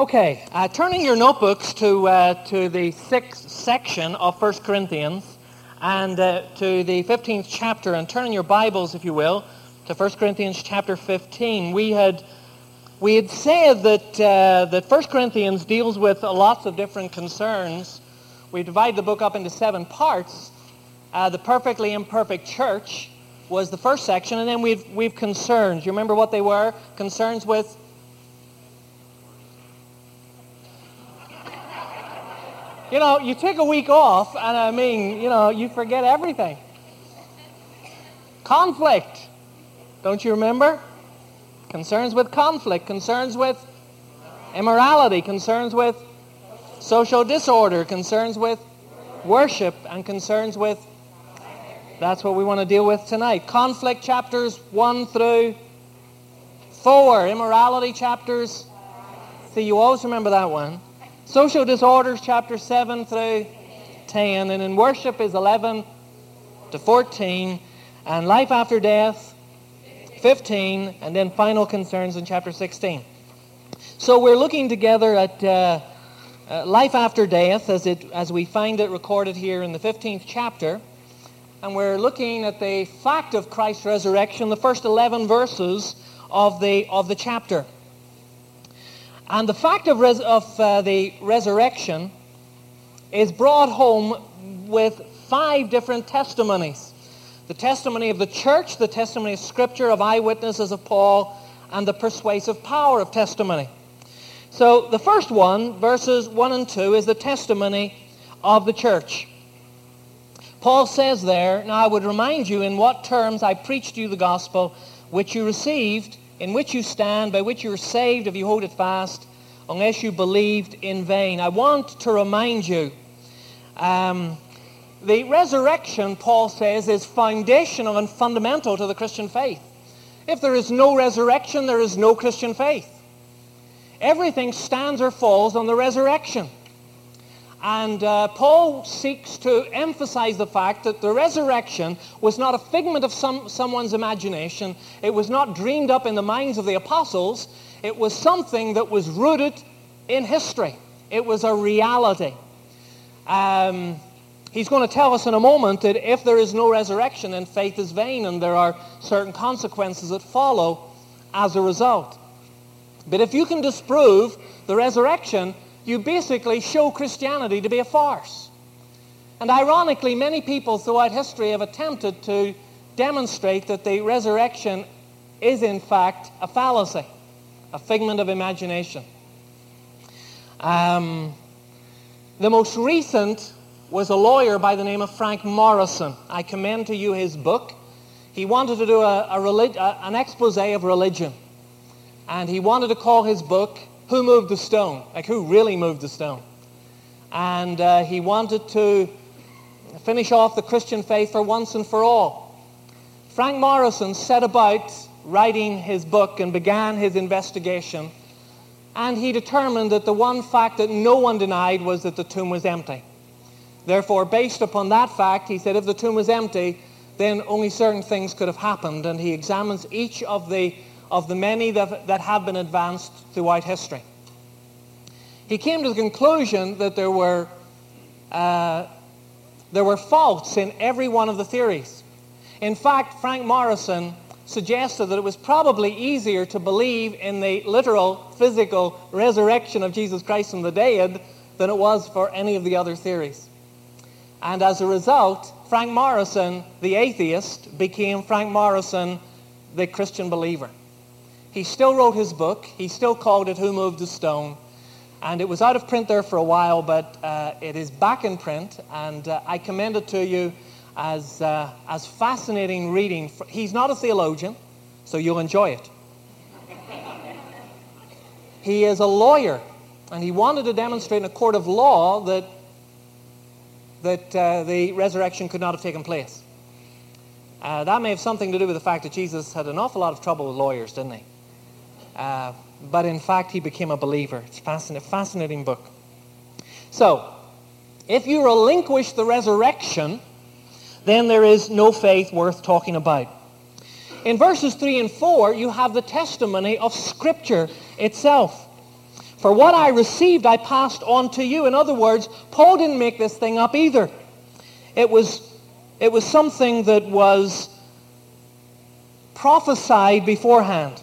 Okay, uh, turning your notebooks to, uh, to the sixth section of 1 Corinthians and uh, to the 15th chapter, and turning your Bibles, if you will, to 1 Corinthians chapter 15. We had, we had said that, uh, that 1 Corinthians deals with lots of different concerns. We divide the book up into seven parts. Uh, the perfectly imperfect church was the first section, and then we've, we've concerns. You remember what they were? Concerns with You know, you take a week off, and I mean, you know, you forget everything. Conflict. Don't you remember? Concerns with conflict, concerns with immorality, concerns with social disorder, concerns with worship, and concerns with. That's what we want to deal with tonight. Conflict chapters 1 through 4. Immorality chapters. See, you always remember that one. Social disorders, chapter 7 through 10. And in worship is 11 to 14. And life after death, 15. And then final concerns in chapter 16. So we're looking together at uh, uh, life after death as, it, as we find it recorded here in the 15th chapter. And we're looking at the fact of Christ's resurrection, the first 11 verses of the, of the chapter. And the fact of, res- of uh, the resurrection is brought home with five different testimonies. The testimony of the church, the testimony of Scripture, of eyewitnesses of Paul, and the persuasive power of testimony. So the first one, verses 1 and 2, is the testimony of the church. Paul says there, Now I would remind you in what terms I preached you the gospel, which you received, in which you stand, by which you are saved if you hold it fast, unless you believed in vain. I want to remind you, um, the resurrection, Paul says, is foundational and fundamental to the Christian faith. If there is no resurrection, there is no Christian faith. Everything stands or falls on the resurrection. And uh, Paul seeks to emphasize the fact that the resurrection was not a figment of some, someone's imagination. It was not dreamed up in the minds of the apostles. It was something that was rooted in history. It was a reality. Um, he's going to tell us in a moment that if there is no resurrection, then faith is vain, and there are certain consequences that follow as a result. But if you can disprove the resurrection, you basically show Christianity to be a farce. And ironically, many people throughout history have attempted to demonstrate that the resurrection is in fact a fallacy, a figment of imagination. Um, the most recent was a lawyer by the name of Frank Morison. I commend to you his book. He wanted to do a, a relig- a, an expose of religion. And he wanted to call his book who moved the stone? Like, who really moved the stone? And uh, he wanted to finish off the Christian faith for once and for all. Frank Morison set about writing his book and began his investigation. And he determined that the one fact that no one denied was that the tomb was empty. Therefore, based upon that fact, he said if the tomb was empty, then only certain things could have happened. And he examines each of the of the many that, that have been advanced throughout history. He came to the conclusion that there were, uh, there were faults in every one of the theories. In fact, Frank Morison suggested that it was probably easier to believe in the literal, physical resurrection of Jesus Christ from the dead than it was for any of the other theories. And as a result, Frank Morison, the atheist, became Frank Morison, the Christian believer. He still wrote his book. He still called it Who Moved the Stone. And it was out of print there for a while, but uh, it is back in print. And uh, I commend it to you as, uh, as fascinating reading. He's not a theologian, so you'll enjoy it. he is a lawyer, and he wanted to demonstrate in a court of law that, that uh, the resurrection could not have taken place. Uh, that may have something to do with the fact that Jesus had an awful lot of trouble with lawyers, didn't he? Uh, but in fact, he became a believer. It's fascinating, a fascinating book. So, if you relinquish the resurrection, then there is no faith worth talking about. In verses 3 and 4, you have the testimony of Scripture itself. For what I received, I passed on to you. In other words, Paul didn't make this thing up either. It was, it was something that was prophesied beforehand.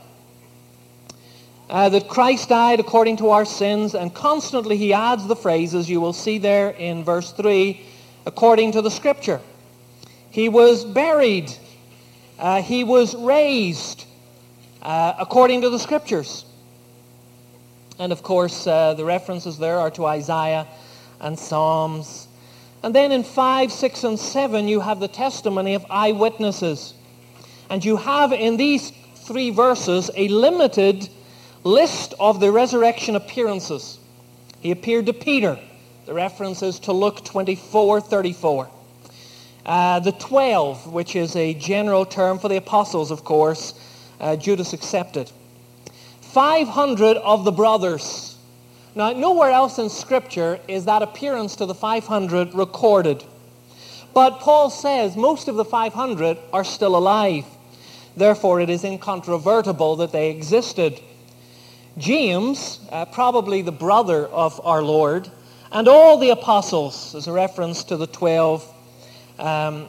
Uh, that Christ died according to our sins, and constantly he adds the phrases you will see there in verse 3, according to the Scripture. He was buried. Uh, he was raised uh, according to the Scriptures. And of course, uh, the references there are to Isaiah and Psalms. And then in 5, 6, and 7, you have the testimony of eyewitnesses. And you have in these three verses a limited list of the resurrection appearances. He appeared to Peter. The reference is to Luke 24, 34. Uh, the 12, which is a general term for the apostles, of course, uh, Judas accepted. 500 of the brothers. Now, nowhere else in Scripture is that appearance to the 500 recorded. But Paul says most of the 500 are still alive. Therefore, it is incontrovertible that they existed. James, uh, probably the brother of our Lord, and all the apostles, as a reference to the 12 um,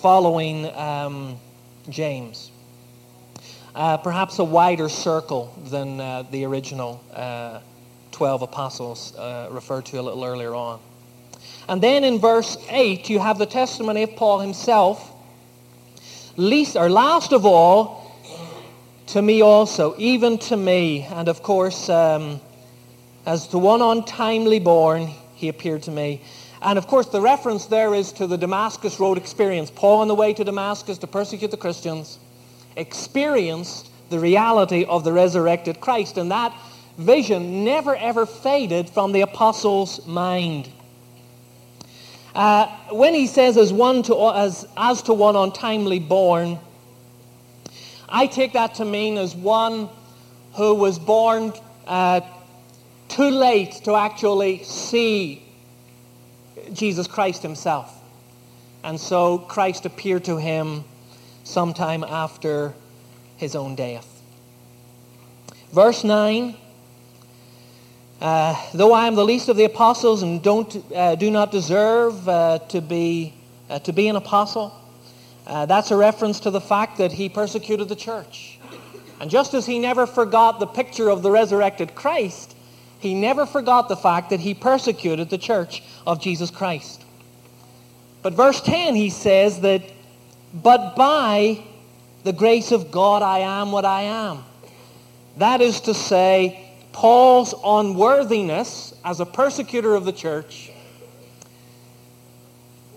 following um, James uh, perhaps a wider circle than uh, the original uh, 12 apostles uh, referred to a little earlier on. And then in verse 8, you have the testimony of Paul himself. Least, or last of all, to me also, even to me. And of course, um, as the one untimely born, he appeared to me. And of course, the reference there is to the Damascus Road experience. Paul on the way to Damascus to persecute the Christians experienced the reality of the resurrected Christ. And that vision never ever faded from the apostles' mind. Uh, when he says as, one to, as, as to one untimely born, I take that to mean as one who was born uh, too late to actually see Jesus Christ himself. And so Christ appeared to him sometime after his own death. Verse 9 uh, Though I am the least of the apostles and don't, uh, do not deserve uh, to, be, uh, to be an apostle, uh, that's a reference to the fact that he persecuted the church. And just as he never forgot the picture of the resurrected Christ, he never forgot the fact that he persecuted the church of Jesus Christ. But verse 10, he says that but by the grace of God I am what I am. That is to say, Paul's unworthiness as a persecutor of the church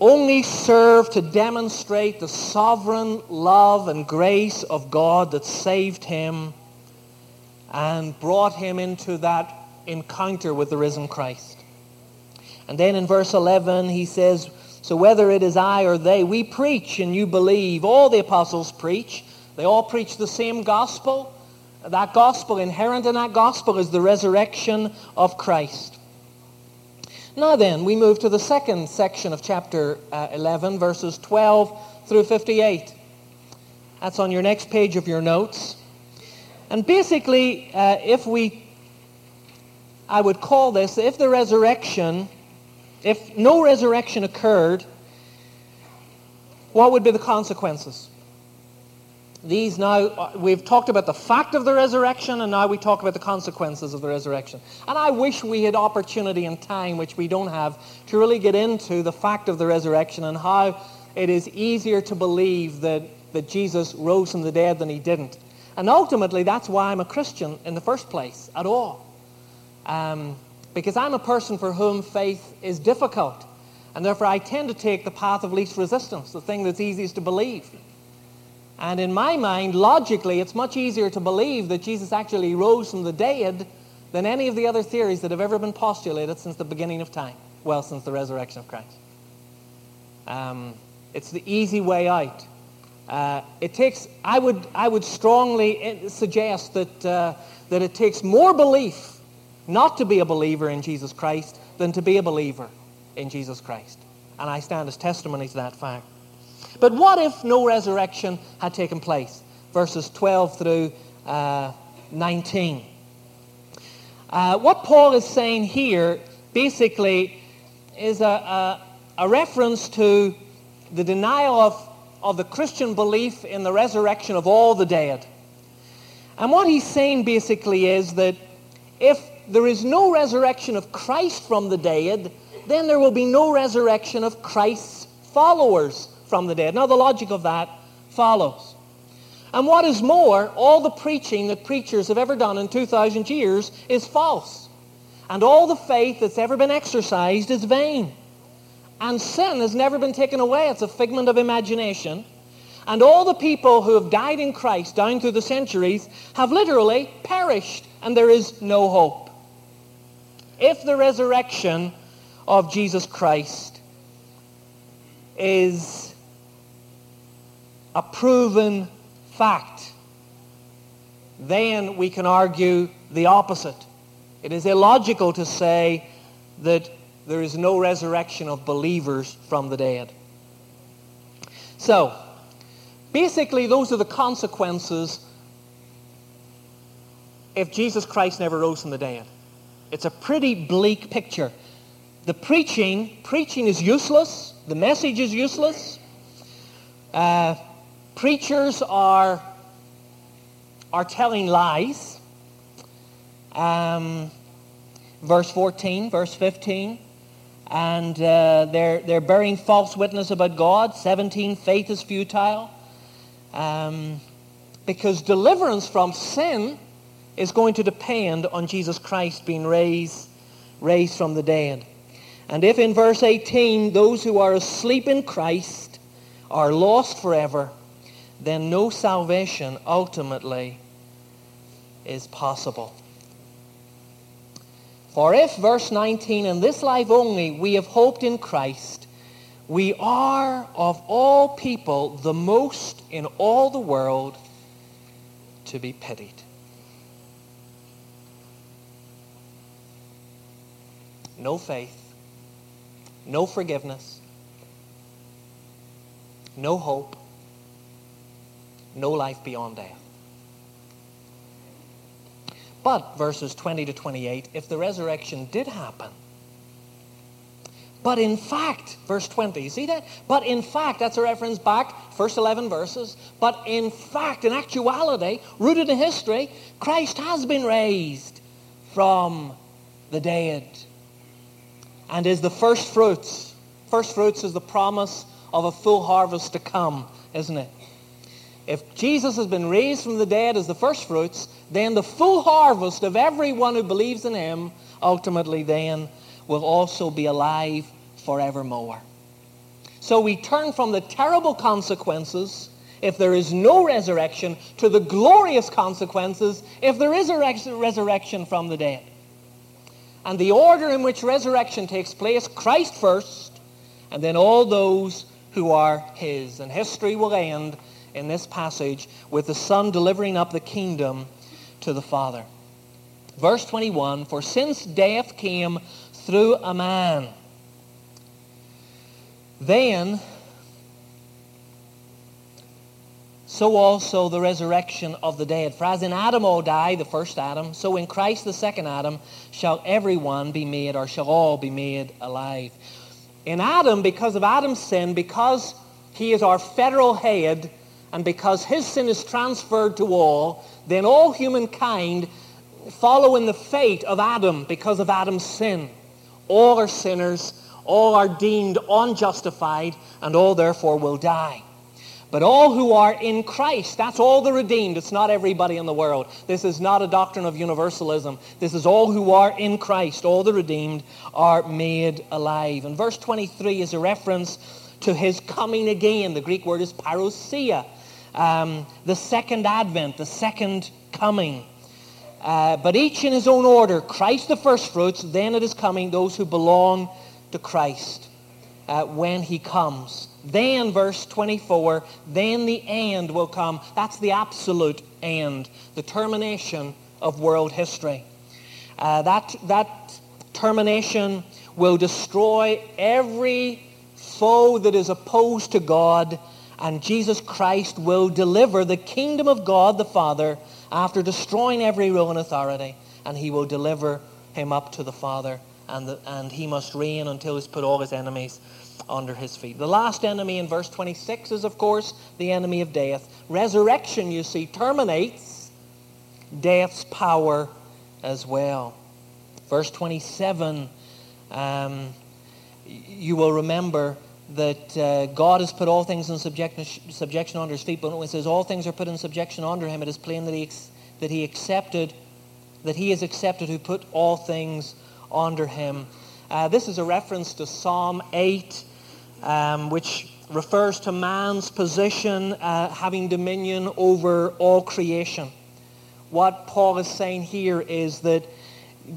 only served to demonstrate the sovereign love and grace of God that saved him and brought him into that encounter with the risen Christ. And then in verse 11 he says, so whether it is I or they, we preach and you believe. All the apostles preach. They all preach the same gospel. That gospel, inherent in that gospel, is the resurrection of Christ. Now then, we move to the second section of chapter uh, 11, verses 12 through 58. That's on your next page of your notes. And basically, uh, if we, I would call this, if the resurrection if no resurrection occurred, what would be the consequences? These now, uh, we've talked about the fact of the resurrection, and now we talk about the consequences of the resurrection. And I wish we had opportunity and time, which we don't have, to really get into the fact of the resurrection and how it is easier to believe that, that Jesus rose from the dead than he didn't. And ultimately, that's why I'm a Christian in the first place, at all. Um, because I'm a person for whom faith is difficult. And therefore, I tend to take the path of least resistance, the thing that's easiest to believe. And in my mind, logically, it's much easier to believe that Jesus actually rose from the dead than any of the other theories that have ever been postulated since the beginning of time. Well, since the resurrection of Christ. Um, it's the easy way out. Uh, it takes, I would, I would strongly eh, suggest that, uh, that it takes more belief not to be a believer in Jesus Christ than to be a believer in Jesus Christ. And I stand as testimony to that fact. But what if no resurrection had taken place? Verses 12 through uh, 19. Uh, what Paul is saying here basically is a, a, a reference to the denial of, of the Christian belief in the resurrection of all the dead. And what he's saying basically is that if there is no resurrection of Christ from the dead, then there will be no resurrection of Christ's followers from the dead. Now, the logic of that follows. And what is more, all the preaching that preachers have ever done in 2,000 years is false. And all the faith that's ever been exercised is vain. And sin has never been taken away. It's a figment of imagination. And all the people who have died in Christ down through the centuries have literally perished, and there is no hope. If the resurrection of Jesus Christ is a proven fact, then we can argue the opposite. It is illogical to say that there is no resurrection of believers from the dead. So, basically, those are the consequences if Jesus Christ never rose from the dead. It's a pretty bleak picture. The preaching, preaching is useless. The message is useless. Uh, preachers are, are telling lies. Um, verse 14, verse 15 and uh, they're, they're bearing false witness about God. 17, faith is futile. Um, because deliverance from sin is going to depend on Jesus Christ being raised, raised from the dead. And if in verse 18 those who are asleep in Christ are lost forever, then no salvation ultimately is possible. For if, verse 19, in this life only we have hoped in Christ, we are of all people the most in all the world to be pitied. No faith, no forgiveness, no hope, no life beyond death. But, verses 20 to 28, if the resurrection did happen, but in fact, verse 20, you see that? But in fact, that's a reference back, first 11 verses. But in fact, in actuality, rooted in history, Christ has been raised from the dead and is the first fruits. First fruits is the promise of a full harvest to come, isn't it? If Jesus has been raised from the dead as the first fruits, then the full harvest of everyone who believes in him ultimately then will also be alive forevermore. So we turn from the terrible consequences if there is no resurrection to the glorious consequences if there is a resurrection from the dead. And the order in which resurrection takes place, Christ first, and then all those who are his. And history will end in this passage with the Son delivering up the kingdom to the Father. Verse 21, For since death came through a man, then so also the resurrection of the dead. For as in Adam all die, the first Adam, so in Christ the second Adam shall everyone be made, or shall all be made alive. In Adam, because of Adam's sin, because he is our federal head, and because his sin is transferred to all, then all humankind follow in the fate of Adam because of Adam's sin. All are sinners, all are deemed unjustified, and all therefore will die. But all who are in Christ, that's all the redeemed. It's not everybody in the world. This is not a doctrine of universalism. This is all who are in Christ. All the redeemed are made alive. And verse 23 is a reference to his coming again. The Greek word is parousia um, the second advent, the second coming. Uh, but each in his own order. Christ the first fruits, then it is coming those who belong to Christ uh, when he comes. Then, verse 24, then the end will come. That's the absolute end, the termination of world history. Uh, that, that termination will destroy every foe that is opposed to God and Jesus Christ will deliver the kingdom of God the Father after destroying every rule and authority, and he will deliver him up to the Father, and, the, and he must reign until he's put all his enemies under his feet. The last enemy in verse 26 is, of course, the enemy of death. Resurrection, you see, terminates death's power as well. Verse 27, um, you will remember that uh, God has put all things in subjection, subjection under his feet, but when it says all things are put in subjection under him, it is plain that he, that he accepted, that he is accepted who put all things under him. Uh, this is a reference to Psalm 8, um, which refers to man's position uh, having dominion over all creation. What Paul is saying here is that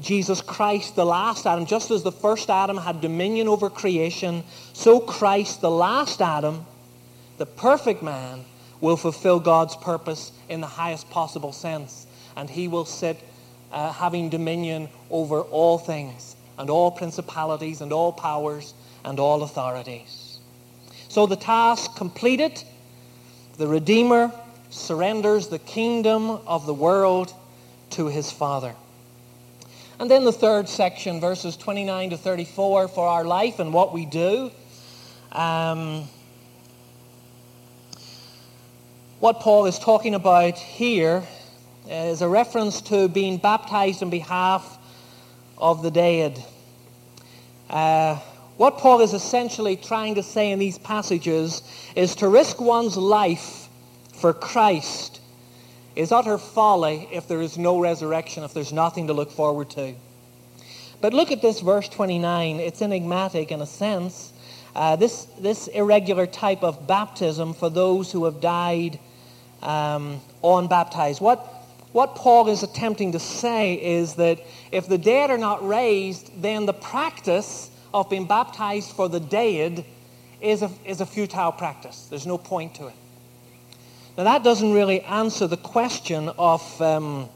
Jesus Christ, the last Adam, just as the first Adam had dominion over creation, so Christ, the last Adam, the perfect man, will fulfill God's purpose in the highest possible sense. And he will sit uh, having dominion over all things, and all principalities, and all powers, and all authorities. So the task completed, the Redeemer surrenders the kingdom of the world to his Father. And then the third section, verses 29 to 34, for our life and what we do. Um, what Paul is talking about here is a reference to being baptized on behalf of the dead. Uh, what Paul is essentially trying to say in these passages is to risk one's life for Christ is utter folly if there is no resurrection, if there's nothing to look forward to. But look at this verse 29. It's enigmatic in a sense. Uh, this, this irregular type of baptism for those who have died um, unbaptized. What, what Paul is attempting to say is that if the dead are not raised, then the practice of being baptized for the dead is a, is a futile practice. There's no point to it. Now, that doesn't really answer the question of, um,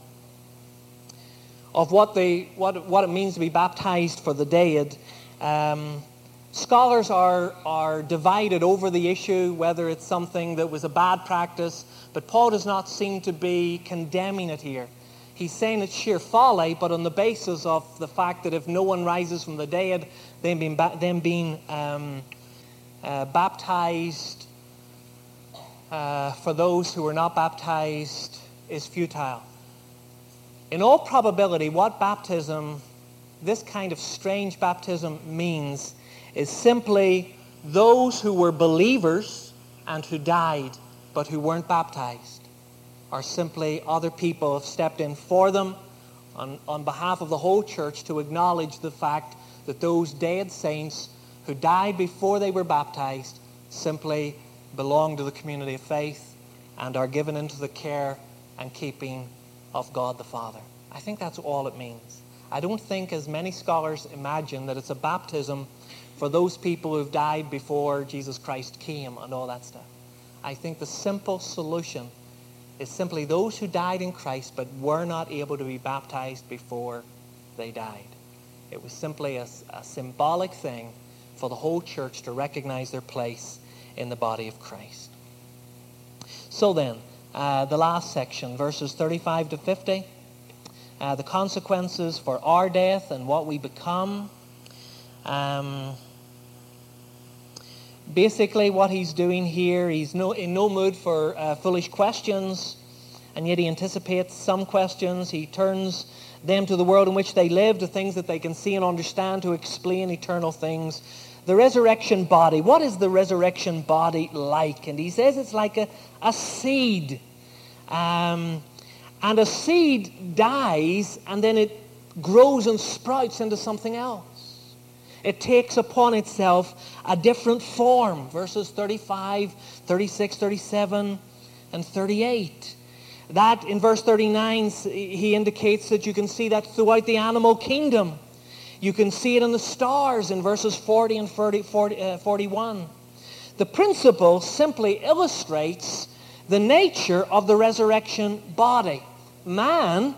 of what, they, what, what it means to be baptized for the dead. Um, scholars are, are divided over the issue, whether it's something that was a bad practice, but Paul does not seem to be condemning it here. He's saying it's sheer folly, but on the basis of the fact that if no one rises from the dead, then being, them being um, uh, baptized uh, for those who are not baptized is futile. In all probability, what baptism, this kind of strange baptism means is simply those who were believers and who died but who weren't baptized are simply other people have stepped in for them on, on behalf of the whole church to acknowledge the fact that those dead saints who died before they were baptized simply belong to the community of faith and are given into the care and keeping of God the Father. I think that's all it means. I don't think, as many scholars imagine, that it's a baptism for those people who've died before Jesus Christ came and all that stuff. I think the simple solution is simply those who died in Christ but were not able to be baptized before they died. It was simply a, a symbolic thing for the whole church to recognize their place in the body of Christ. So then, uh, the last section, verses 35 to 50, uh, the consequences for our death and what we become. Um, basically, what he's doing here, he's no, in no mood for uh, foolish questions, and yet he anticipates some questions. He turns them to the world in which they live, to things that they can see and understand, to explain eternal things the resurrection body. What is the resurrection body like? And he says it's like a, a seed. Um, and a seed dies and then it grows and sprouts into something else. It takes upon itself a different form. Verses 35, 36, 37, and 38. That in verse 39, he indicates that you can see that throughout the animal kingdom. You can see it in the stars in verses 40 and 40, 40, uh, 41. The principle simply illustrates the nature of the resurrection body. Man,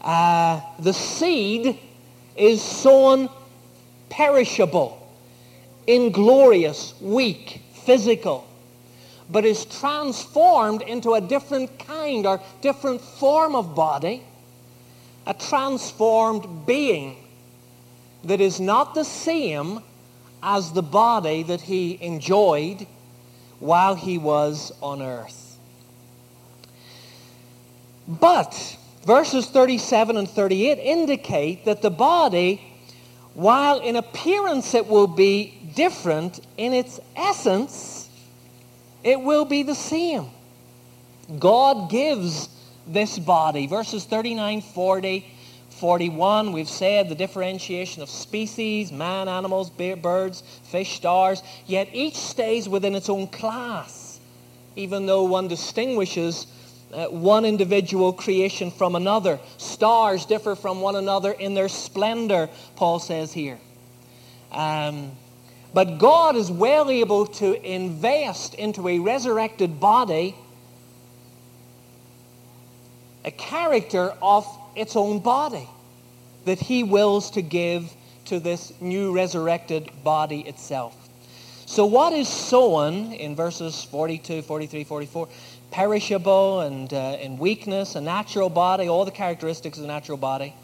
uh, the seed is sown perishable, inglorious, weak, physical. but is transformed into a different kind or different form of body, a transformed being that is not the same as the body that he enjoyed while he was on earth. But verses 37 and 38 indicate that the body, while in appearance it will be different, in its essence, it will be the same. God gives this body. Verses 39, 40, 41, we've said the differentiation of species, man, animals, birds, fish, stars, yet each stays within its own class, even though one distinguishes uh, one individual creation from another. Stars differ from one another in their splendor, Paul says here. Um, but God is well able to invest into a resurrected body a character of its own body that he wills to give to this new resurrected body itself. So what is sown in verses 42, 43, 44? Perishable and uh, in weakness, a natural body, all the characteristics of the natural body.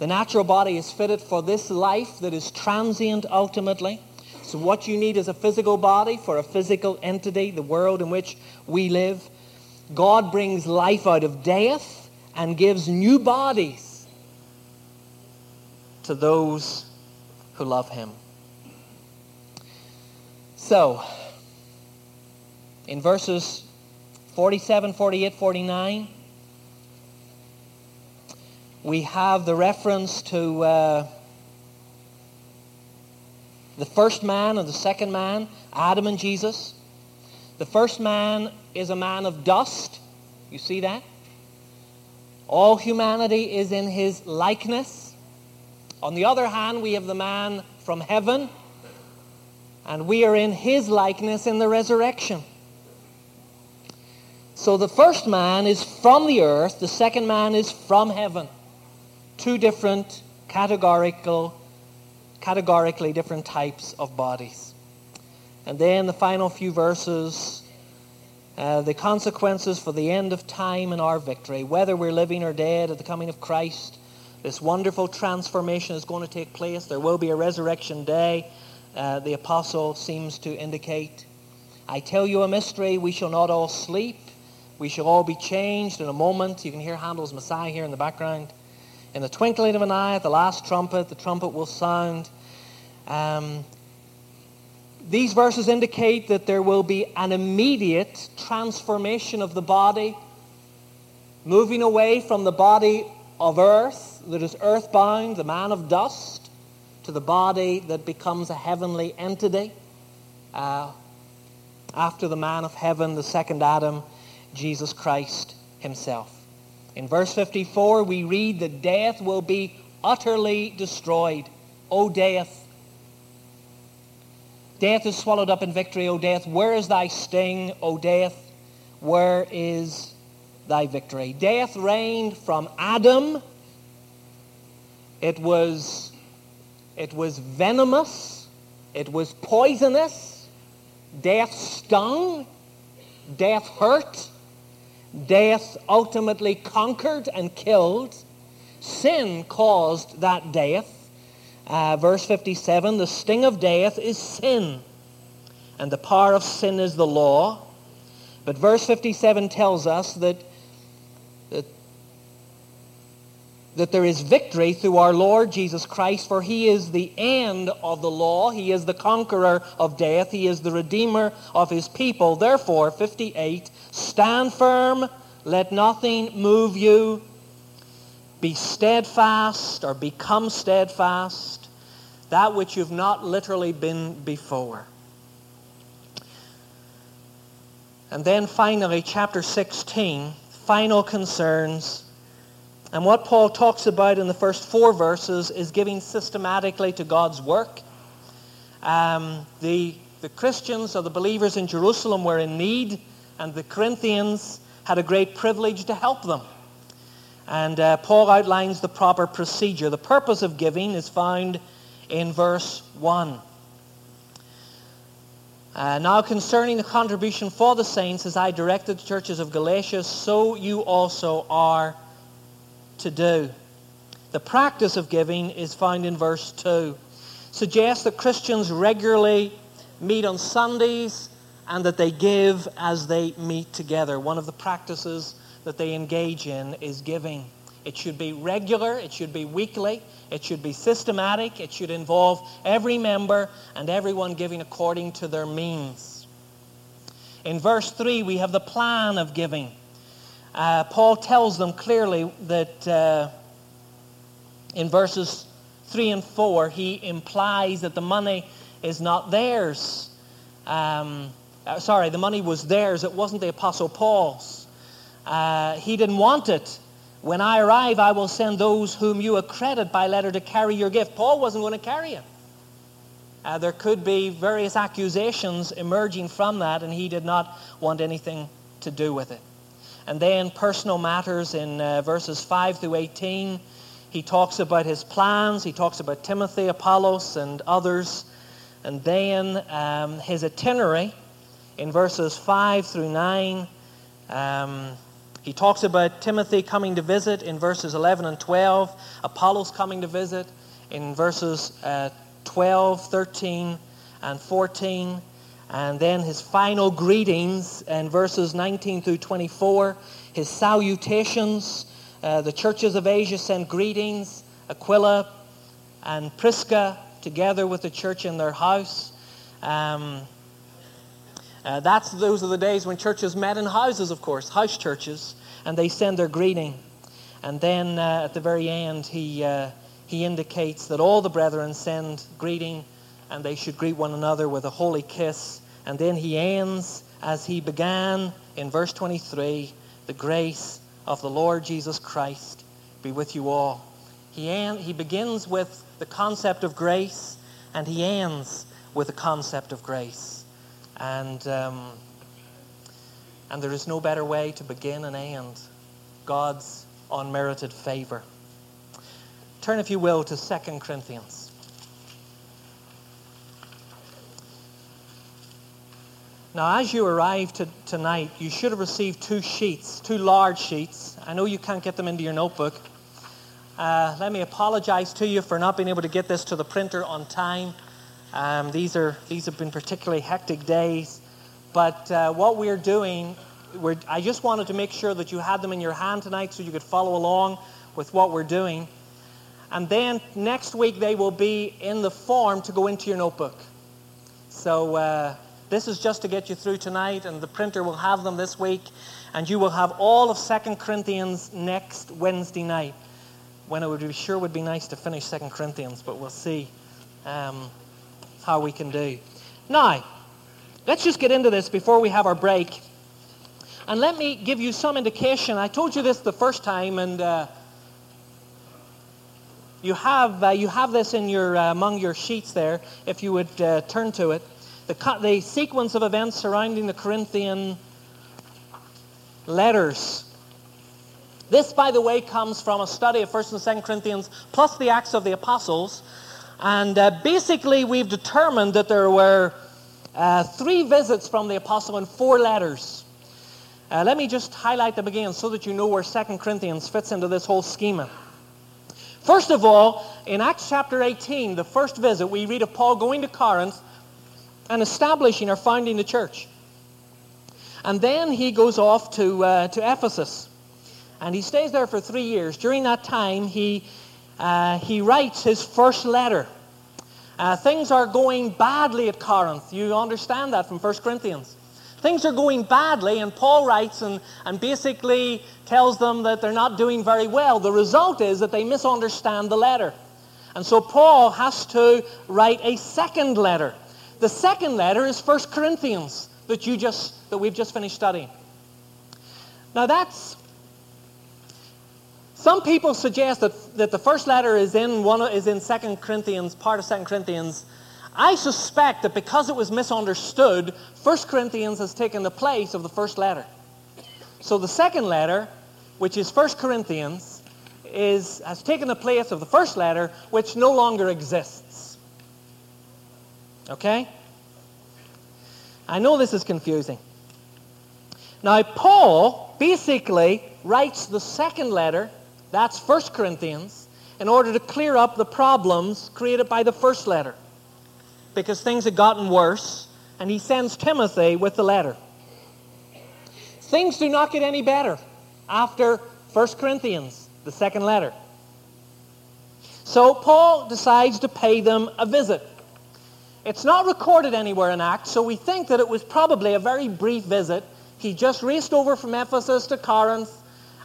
The natural body is fitted for this life that is transient ultimately. So what you need is a physical body for a physical entity, the world in which we live. God brings life out of death and gives new bodies to those who love him. So, in verses 47, 48, 49, we have the reference to uh, the first man and the second man, Adam and Jesus. The first man is a man of dust. You see that? All humanity is in his likeness. On the other hand, we have the man from heaven, and we are in his likeness in the resurrection. So the first man is from the earth, the second man is from heaven. Two different categorical, categorically different types of bodies. And then the final few verses uh, the consequences for the end of time and our victory, whether we're living or dead at the coming of Christ. This wonderful transformation is going to take place. There will be a resurrection day, uh, the apostle seems to indicate. I tell you a mystery, we shall not all sleep. We shall all be changed in a moment. You can hear Handel's Messiah here in the background. In the twinkling of an eye, at the last trumpet, the trumpet will sound. Um, these verses indicate that there will be an immediate transformation of the body, moving away from the body of earth that is earthbound, the man of dust, to the body that becomes a heavenly entity. Uh, after the man of heaven, the second Adam, Jesus Christ himself. In verse 54, we read that death will be utterly destroyed. O death, Death is swallowed up in victory, O death. Where is thy sting, O death? Where is thy victory? Death reigned from Adam. It was, it was venomous. It was poisonous. Death stung. Death hurt. Death ultimately conquered and killed. Sin caused that death. Uh, verse 57 the sting of death is sin, and the power of sin is the law. But verse 57 tells us that, that, that there is victory through our Lord Jesus Christ, for he is the end of the law. He is the conqueror of death. He is the redeemer of his people. Therefore, 58, stand firm, let nothing move you. Be steadfast or become steadfast that which you've not literally been before. And then finally, chapter 16, final concerns. And what Paul talks about in the first four verses is giving systematically to God's work. Um, the, the Christians or the believers in Jerusalem were in need, and the Corinthians had a great privilege to help them. And uh, Paul outlines the proper procedure. The purpose of giving is found in verse 1. Uh, now concerning the contribution for the saints, as I directed the churches of Galatia, so you also are to do. The practice of giving is found in verse 2. Suggests that Christians regularly meet on Sundays and that they give as they meet together. One of the practices that they engage in is giving. It should be regular, it should be weekly, it should be systematic, it should involve every member and everyone giving according to their means. In verse 3, we have the plan of giving. Uh, Paul tells them clearly that uh, in verses 3 and 4, he implies that the money is not theirs. Um, uh, sorry, the money was theirs, it wasn't the Apostle Paul's. Uh, he didn't want it. When I arrive, I will send those whom you accredit by letter to carry your gift. Paul wasn't going to carry it. Uh, there could be various accusations emerging from that, and he did not want anything to do with it. And then personal matters in uh, verses 5 through 18. He talks about his plans. He talks about Timothy, Apollos, and others. And then um, his itinerary in verses 5 through 9. Um, he talks about Timothy coming to visit in verses 11 and 12, Apollos coming to visit in verses uh, 12, 13, and 14, and then his final greetings in verses 19 through 24, his salutations. Uh, the churches of Asia send greetings, Aquila and Prisca together with the church in their house. Um, uh, that's those are the days when churches met in houses, of course, house churches, and they send their greeting. And then uh, at the very end, he uh, he indicates that all the brethren send greeting, and they should greet one another with a holy kiss. And then he ends as he began in verse 23: "The grace of the Lord Jesus Christ be with you all." He he begins with the concept of grace, and he ends with the concept of grace. And, um, and there is no better way to begin and end God's unmerited favor. Turn, if you will, to 2 Corinthians. Now, as you arrived to, tonight, you should have received two sheets, two large sheets. I know you can't get them into your notebook. Uh, let me apologize to you for not being able to get this to the printer on time. Um, these, are, these have been particularly hectic days. But uh, what we're doing, we're, I just wanted to make sure that you had them in your hand tonight so you could follow along with what we're doing. And then next week they will be in the form to go into your notebook. So uh, this is just to get you through tonight, and the printer will have them this week. And you will have all of Second Corinthians next Wednesday night, when it would be sure would be nice to finish Second Corinthians, but we'll see. Um, how we can do. Now, let's just get into this before we have our break. And let me give you some indication. I told you this the first time, and uh, you, have, uh, you have this in your, uh, among your sheets there, if you would uh, turn to it. The, the sequence of events surrounding the Corinthian letters. This, by the way, comes from a study of 1st and 2nd Corinthians, plus the Acts of the Apostles. And uh, basically, we've determined that there were uh, three visits from the apostle and four letters. Uh, let me just highlight them again so that you know where 2 Corinthians fits into this whole schema. First of all, in Acts chapter 18, the first visit, we read of Paul going to Corinth and establishing or founding the church. And then he goes off to, uh, to Ephesus. And he stays there for three years. During that time, he uh, he writes his first letter. Uh, things are going badly at Corinth. You understand that from 1 Corinthians. Things are going badly, and Paul writes and, and basically tells them that they're not doing very well. The result is that they misunderstand the letter. And so Paul has to write a second letter. The second letter is 1 Corinthians that you just that we've just finished studying. Now that's some people suggest that, that the first letter is in one is in Second Corinthians, part of Second Corinthians. I suspect that because it was misunderstood, First Corinthians has taken the place of the first letter. So the second letter, which is First Corinthians, is, has taken the place of the first letter, which no longer exists. Okay? I know this is confusing. Now, Paul basically writes the second letter, that's 1 Corinthians, in order to clear up the problems created by the first letter. Because things had gotten worse, and he sends Timothy with the letter. Things do not get any better after 1 Corinthians, the second letter. So Paul decides to pay them a visit. It's not recorded anywhere in Acts, so we think that it was probably a very brief visit. He just raced over from Ephesus to Corinth,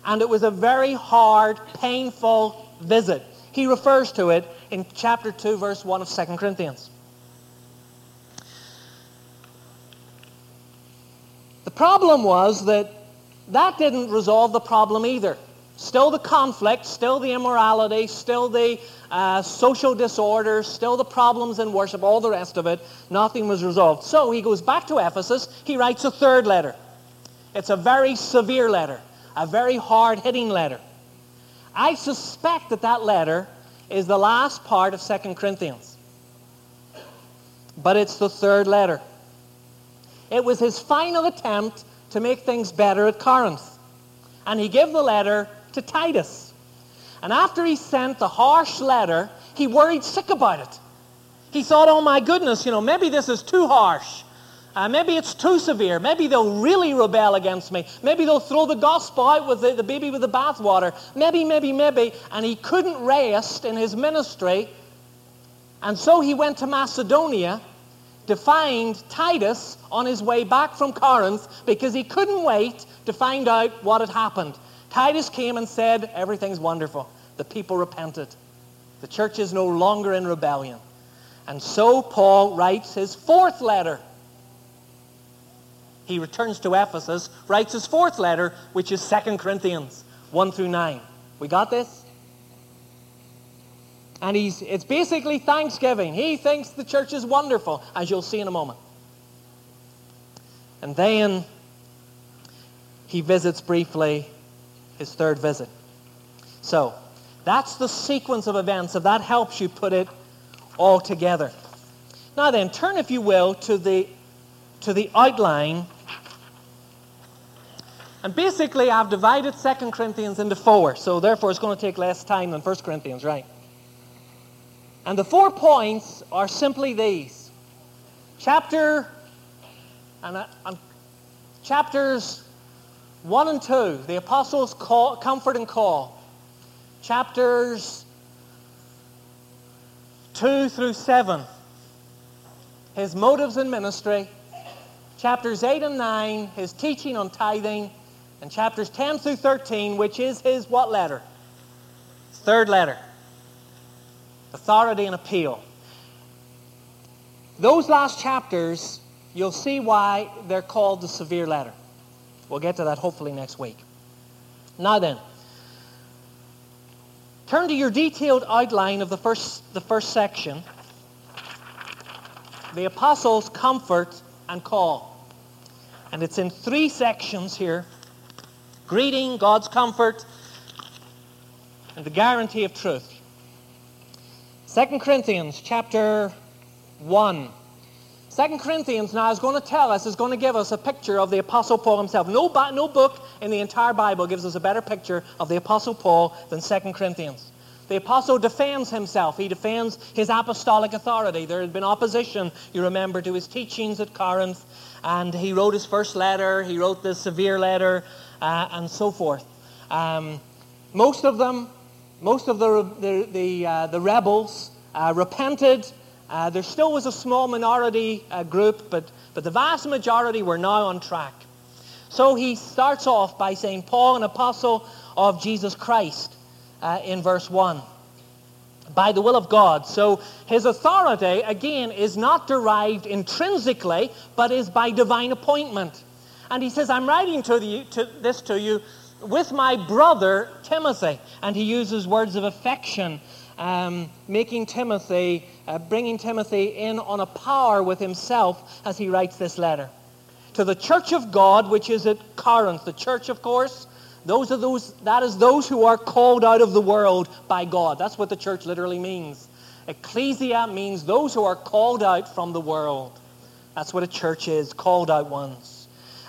and it was a very hard, painful visit. He refers to it in chapter 2, verse 1 of 2 Corinthians. The problem was that that didn't resolve the problem either. Still the conflict, still the immorality, still the uh, social disorder, still the problems in worship, all the rest of it. Nothing was resolved. So he goes back to Ephesus. He writes a third letter. It's a very severe letter, a very hard-hitting letter. I suspect that that letter is the last part of 2 Corinthians. But it's the third letter. It was his final attempt to make things better at Corinth. And he gave the letter to Titus. And after he sent the harsh letter, he worried sick about it. He thought, oh my goodness, you know, maybe this is too harsh. Uh, maybe it's too severe. Maybe they'll really rebel against me. Maybe they'll throw the gospel out with the, the baby with the bathwater. Maybe, maybe, maybe. And he couldn't rest in his ministry. And so he went to Macedonia to find Titus on his way back from Corinth because he couldn't wait to find out what had happened. Titus came and said, Everything's wonderful. The people repented. The church is no longer in rebellion. And so Paul writes his fourth letter. He returns to Ephesus, writes his fourth letter, which is 2 Corinthians 1 through 9. We got this? And he's, it's basically thanksgiving. He thinks the church is wonderful, as you'll see in a moment. And then he visits briefly his third visit. So, that's the sequence of events. If that helps you put it all together. Now then, turn, if you will, to the, to the outline. And basically, I've divided 2 Corinthians into four. So therefore, it's going to take less time than 1 Corinthians, right? And the four points are simply these. Chapter, and chapters 1 and 2, the apostles' call, comfort and call. Chapters 2 through 7, his motives in ministry. Chapters 8 and 9, his teaching on tithing. And chapters 10 through 13, which is his what letter? Third letter. Authority and appeal. Those last chapters, you'll see why they're called the severe letter. We'll get to that hopefully next week. Now then, turn to your detailed outline of the first, the first section. The apostles' comfort and call. And it's in three sections here. Greeting, God's comfort, and the guarantee of truth. 2 Corinthians chapter 1 Second Corinthians now is going to tell us, is going to give us a picture of the Apostle Paul himself. No, no book in the entire Bible gives us a better picture of the Apostle Paul than Second Corinthians. The apostle defends himself. He defends his apostolic authority. There had been opposition, you remember, to his teachings at Corinth. And he wrote his first letter. He wrote this severe letter uh, and so forth. Um, most of them, most of the, the, the, uh, the rebels uh, repented uh, there still was a small minority uh, group, but, but the vast majority were now on track. So he starts off by saying, Paul, an apostle of Jesus Christ, in verse 1, by the will of God. So his authority, again, is not derived intrinsically, but is by divine appointment. And he says, I'm writing to, the, to this to you with my brother Timothy. And he uses words of affection um, making Timothy, uh, bringing Timothy in on a power with himself as he writes this letter. To the church of God, which is at Corinth, the church, of course, those are those, that is those who are called out of the world by God. That's what the church literally means. Ecclesia means those who are called out from the world. That's what a church is, called out ones.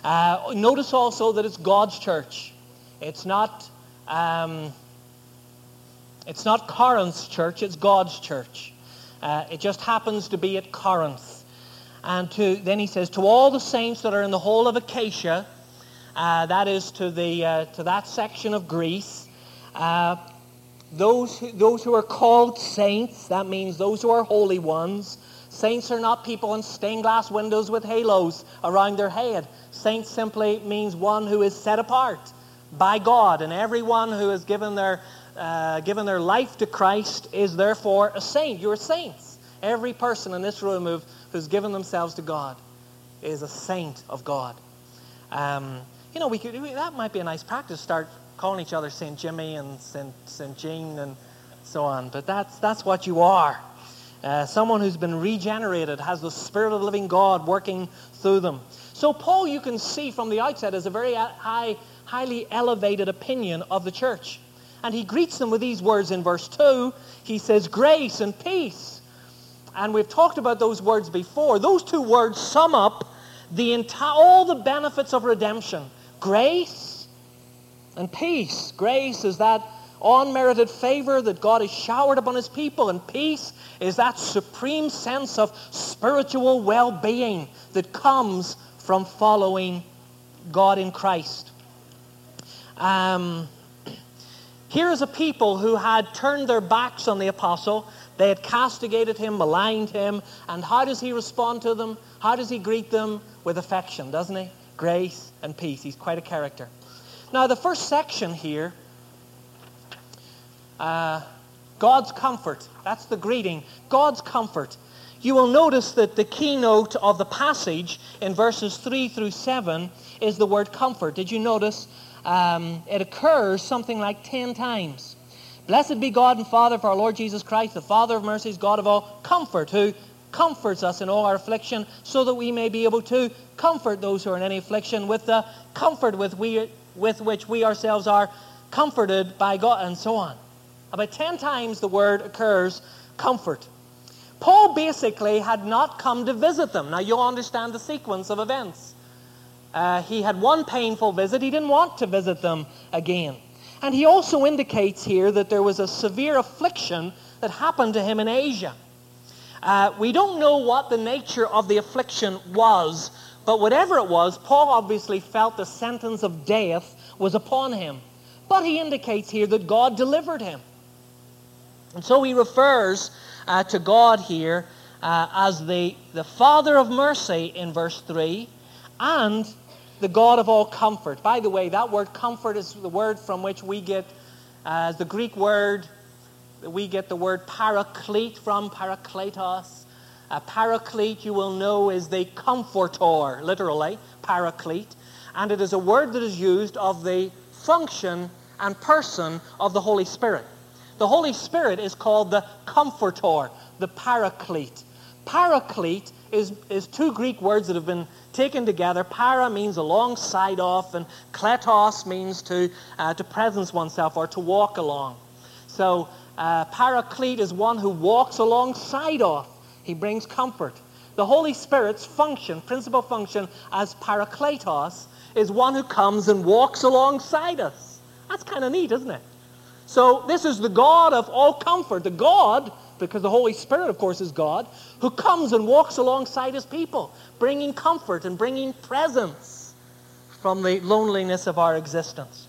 Uh, notice also that it's God's church. It's not, um, it's not Corinth's church, it's God's church. Uh, it just happens to be at Corinth. And to, then he says, to all the saints that are in the whole of Achaia, uh, that is to, the, uh, to that section of Greece, uh, those, who, those who are called saints, that means those who are holy ones. Saints are not people in stained glass windows with halos around their head. Saint simply means one who is set apart by God, and everyone who has given their, uh, given their life to Christ is therefore a saint. You're saints. Every person in this room who, who's given themselves to God is a saint of God. Um, you know, we could, that might be a nice practice. Start calling each other St. Jimmy and St. St. Jean and so on. But that's, that's what you are. Uh, someone who's been regenerated, has the Spirit of the living God working through them. So Paul, you can see from the outset, has a very high, highly elevated opinion of the church. And he greets them with these words in verse 2. He says, grace and peace. And we've talked about those words before. Those two words sum up the entire, all the benefits of redemption. Grace and peace. Grace is that unmerited favor that God has showered upon his people, and peace is that supreme sense of spiritual well-being that comes from following God in Christ. Um, here is a people who had turned their backs on the apostle. They had castigated him, maligned him. And how does he respond to them? How does he greet them? With affection, doesn't he? Grace and peace. He's quite a character. Now, the first section here, uh, God's comfort. That's the greeting. God's comfort. You will notice that the keynote of the passage in verses 3 through 7 is the word comfort. Did you notice? Um, it occurs something like 10 times. Blessed be God and Father for our Lord Jesus Christ, the Father of mercies, God of all comfort, who comforts us in all our affliction, so that we may be able to comfort those who are in any affliction with the comfort with, we, with which we ourselves are comforted by God, and so on. About 10 times the word occurs comfort. Paul basically had not come to visit them. Now you'll understand the sequence of events. Uh, he had one painful visit. He didn't want to visit them again. And he also indicates here that there was a severe affliction that happened to him in Asia. Uh, we don't know what the nature of the affliction was, but whatever it was, Paul obviously felt the sentence of death was upon him. But he indicates here that God delivered him. And so he refers uh, to God here uh, as the, the Father of mercy in verse 3 and the God of all comfort. By the way, that word comfort is the word from which we get uh, the Greek word, we get the word paraclete from, parakletos. A paraclete, you will know, is the comforter, literally, paraclete. And it is a word that is used of the function and person of the Holy Spirit. The Holy Spirit is called the Comforter, the Paraclete. Paraclete is, is two Greek words that have been taken together. Para means alongside of, and kletos means to, uh, to presence oneself or to walk along. So uh, Paraclete is one who walks alongside of. He brings comfort. The Holy Spirit's function, principal function as Parakletos, is one who comes and walks alongside us. That's kind of neat, isn't it? So this is the God of all comfort, the God, because the Holy Spirit, of course, is God, who comes and walks alongside his people, bringing comfort and bringing presence from the loneliness of our existence.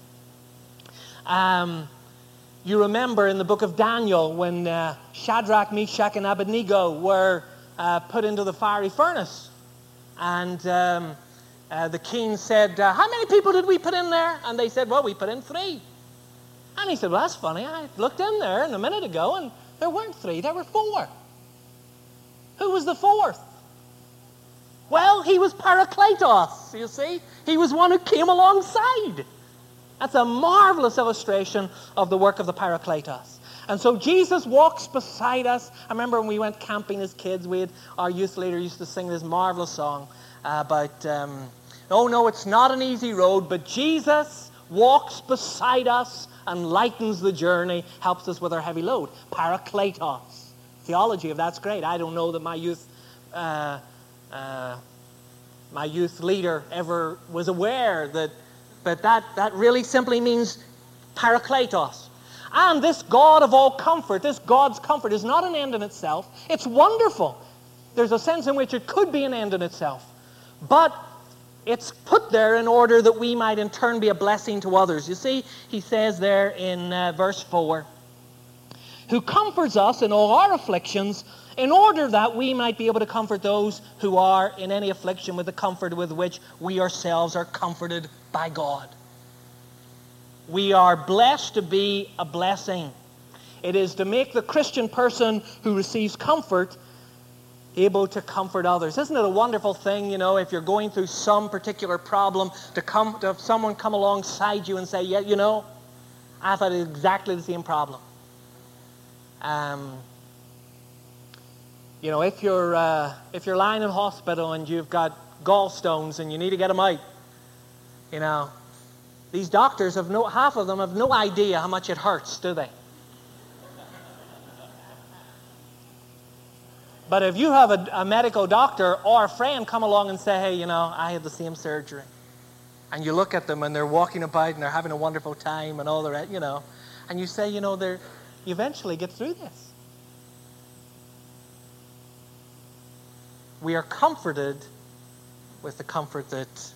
Um, you remember in the book of Daniel when uh, Shadrach, Meshach, and Abednego were uh, put into the fiery furnace. And um, uh, the king said, uh, How many people did we put in there? And they said, Well, we put in three. And he said, Well, that's funny. I looked in there a minute ago and there weren't three, there were four. Who was the fourth? Well, he was Parakletos, you see. He was one who came alongside. That's a marvelous illustration of the work of the Parakletos. And so Jesus walks beside us. I remember when we went camping as kids, we had, our youth leader used to sing this marvelous song about, um, oh no, it's not an easy road, but Jesus walks beside us and lightens the journey, helps us with our heavy load. Parakletos. Theology of that's great. I don't know that my youth uh, uh, my youth leader ever was aware that, but that, that really simply means parakletos. And this God of all comfort, this God's comfort, is not an end in itself. It's wonderful. There's a sense in which it could be an end in itself. But it's put there in order that we might in turn be a blessing to others. You see, he says there in uh, verse 4 who comforts us in all our afflictions, in order that we might be able to comfort those who are in any affliction with the comfort with which we ourselves are comforted by God. We are blessed to be a blessing. It is to make the Christian person who receives comfort able to comfort others. Isn't it a wonderful thing, you know, if you're going through some particular problem, to come to have someone come alongside you and say, yeah, you know, I've had exactly the same problem. Um, you know, if you're, uh, if you're lying in hospital and you've got gallstones and you need to get them out, you know, these doctors have no, half of them have no idea how much it hurts, do they? But if you have a, a, medical doctor or a friend come along and say, hey, you know, I had the same surgery, and you look at them and they're walking about and they're having a wonderful time and all the rest, you know, and you say, you know, they're, you eventually get through this. We are comforted with the comfort that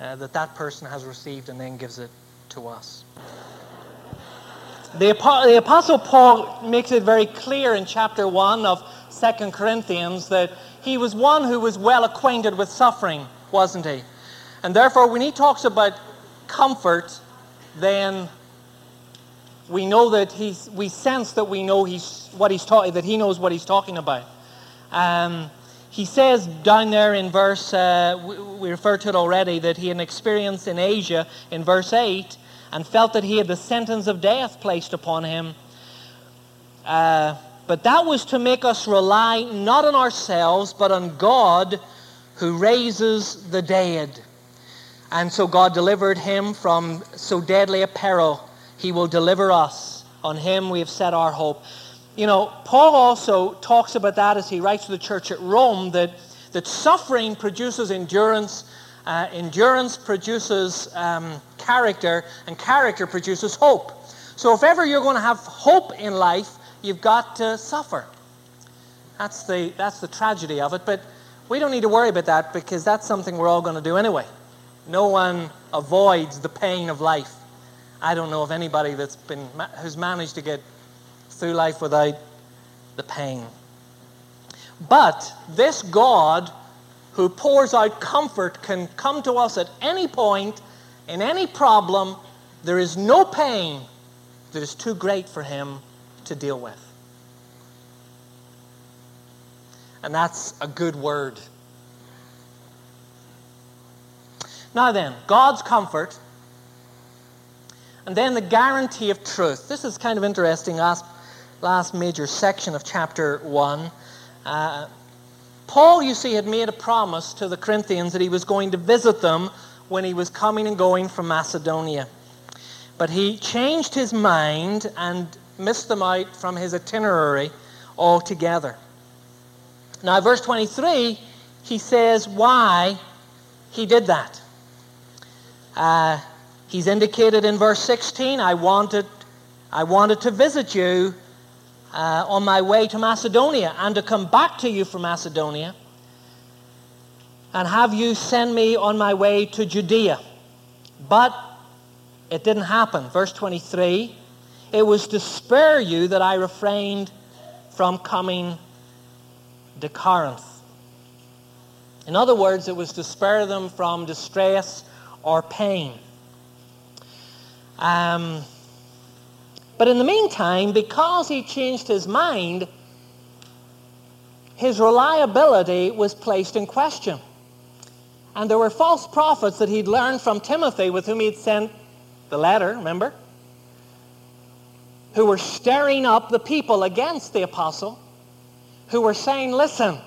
uh, that that person has received and then gives it to us. The, the Apostle Paul makes it very clear in chapter 1 of 2 Corinthians that he was one who was well acquainted with suffering, wasn't he? And therefore, when he talks about comfort, then we know that he's, we sense that we know he's, what he's talking, that he knows what he's talking about. Um, he says down there in verse, uh, we, we referred to it already, that he had an experience in Asia in verse 8 and felt that he had the sentence of death placed upon him. Uh, but that was to make us rely not on ourselves, but on God who raises the dead. And so God delivered him from so deadly a peril he will deliver us. On him we have set our hope. You know, Paul also talks about that as he writes to the church at Rome that, that suffering produces endurance, uh, endurance produces um, character, and character produces hope. So if ever you're going to have hope in life, you've got to suffer. That's the, that's the tragedy of it. But we don't need to worry about that because that's something we're all going to do anyway. No one avoids the pain of life. I don't know of anybody that's been who's managed to get through life without the pain. But this God who pours out comfort can come to us at any point in any problem. There is no pain that is too great for him to deal with. And that's a good word. Now then, God's comfort and then the guarantee of truth. This is kind of interesting, last, last major section of chapter 1. Uh, Paul, you see, had made a promise to the Corinthians that he was going to visit them when he was coming and going from Macedonia. But he changed his mind and missed them out from his itinerary altogether. Now, verse 23, he says why he did that. Uh, He's indicated in verse 16, I wanted, I wanted to visit you uh, on my way to Macedonia and to come back to you from Macedonia and have you send me on my way to Judea. But it didn't happen. Verse 23 It was to spare you that I refrained from coming to Corinth. In other words, it was to spare them from distress or pain. Um, but in the meantime, because he changed his mind, his reliability was placed in question. And there were false prophets that he'd learned from Timothy, with whom he'd sent the letter, remember? Who were stirring up the people against the apostle, who were saying, listen,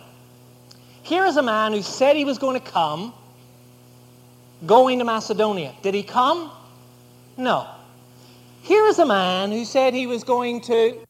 here is a man who said he was going to come, going to Macedonia. Did he come? No. Here is a man who said he was going to